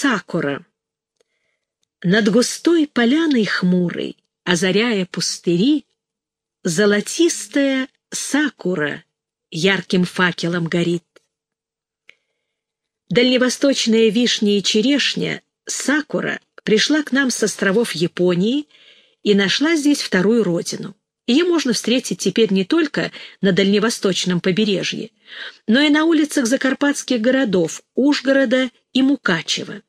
Сакура. Над густой поляной хмурой, озаряя пустыри, Золотистая сакура ярким факелом горит. Дальневосточная вишня и черешня, сакура, пришла к нам с островов Японии и нашла здесь вторую родину. Ее можно встретить теперь не только на дальневосточном побережье, но и на улицах закарпатских городов Ужгорода и Мукачева.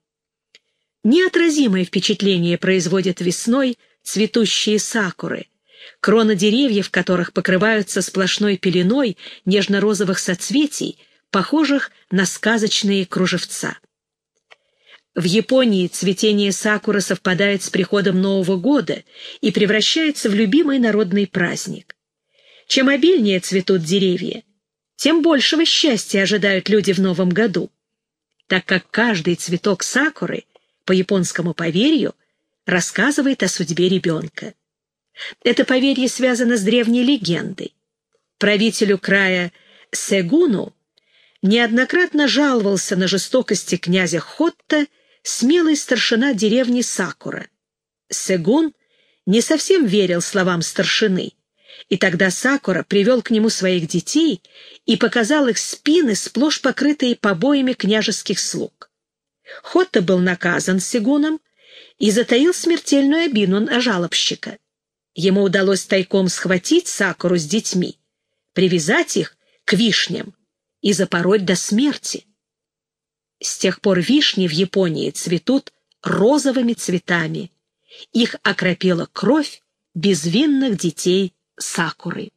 Неотразимое впечатление производят весной цветущие сакуры, кроны деревьев которых покрываются сплошной пеленой нежно-розовых соцветий, похожих на сказочные кружевца. В Японии цветение сакуры совпадает с приходом Нового года и превращается в любимый народный праздник. Чем обильнее цветут деревья, тем большего счастья ожидают люди в Новом году, так как каждый цветок сакуры, по японскому поверью, рассказывает о судьбе ребенка. Это поверье связано с древней легендой. Правителю края Сегуну неоднократно жаловался на жестокости князя Хотта смелый старшина деревни Сакура. Сегун не совсем верил словам старшины, и тогда Сакура привел к нему своих детей и показал их спины, сплошь покрытые побоями княжеских слуг. Хотта был наказан Сегуном и затаил смертельную обиду на жалобщика. Ему удалось тайком схватить Сакуру с детьми, привязать их к вишням и запороть до смерти. С тех пор вишни в Японии цветут розовыми цветами. Их окропила кровь безвинных детей Сакуры.